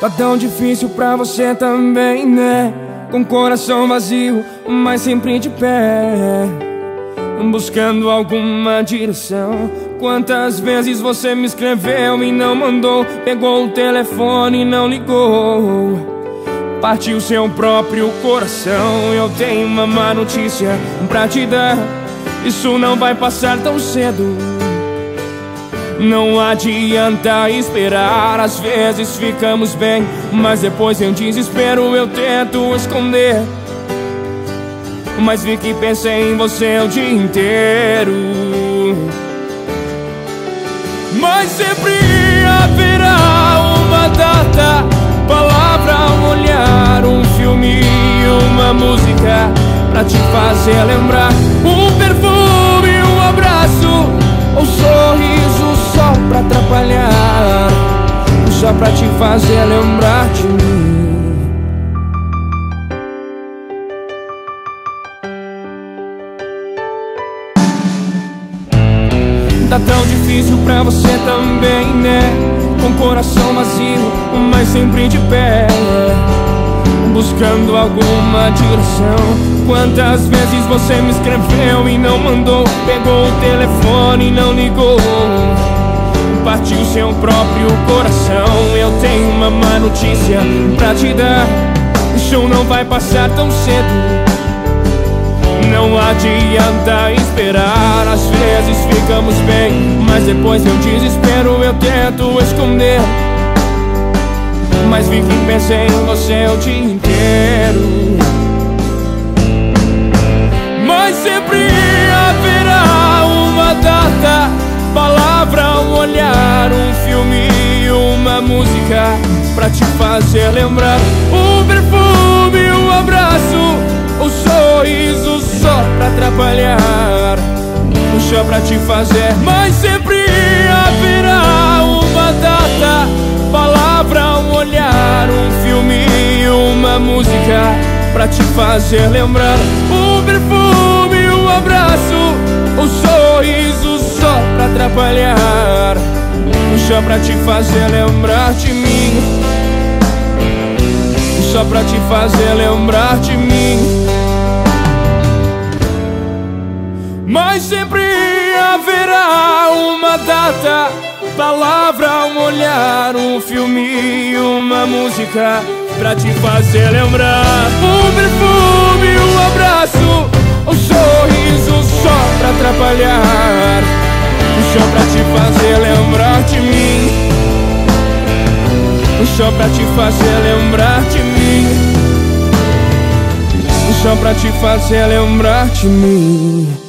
Tá tão difícil pra você também, né? Com coração vazio, mas sempre de pé. Buscando alguma direção. Quantas vezes você me escreveu e não mandou? Pegou o telefone e não ligou. Partiu seu próprio coração. Eu tenho uma má notícia pra te dar. Isso não vai passar tão cedo. Não adianta esperar, às vezes ficamos bem, mas depois em desespero eu tento esconder. Mas vi que pensei em você o dia inteiro. Mas sempre haverá uma data, palavra, um olhar, um filme, uma música pra te fazer lembrar. Pra te fazer lembrar de mim. Tá tão difícil pra você também, né? Com coração vazio, mas sempre de pé Buscando alguma direção Quantas vezes você me escreveu e não mandou Pegou o telefone e não ligou Partiu seu próprio coração Eu tenho uma má notícia pra te dar O show não vai passar tão cedo não adianta esperar, às vezes ficamos bem, mas depois eu desespero, eu tento esconder. Mas vi que pensei em você o dia inteiro. Mas sempre pra te fazer lembrar. Um perfume, um abraço, um sorriso só pra atrapalhar. Show pra te fazer, mas sempre haverá uma data, palavra, um olhar, um filme, uma música pra te fazer lembrar. Um perfume, um abraço, um sorriso só pra atrapalhar. Show pra te fazer lembrar de mim. Só pra te fazer lembrar de mim. Mas sempre haverá uma data, palavra, um olhar, um filme, uma música pra te fazer lembrar. Um perfume, um abraço, um sorriso só pra atrapalhar. Só pra te fazer lembrar de mim. Só pra te fazer lembrar de Só pra te fazer lembrar de mim.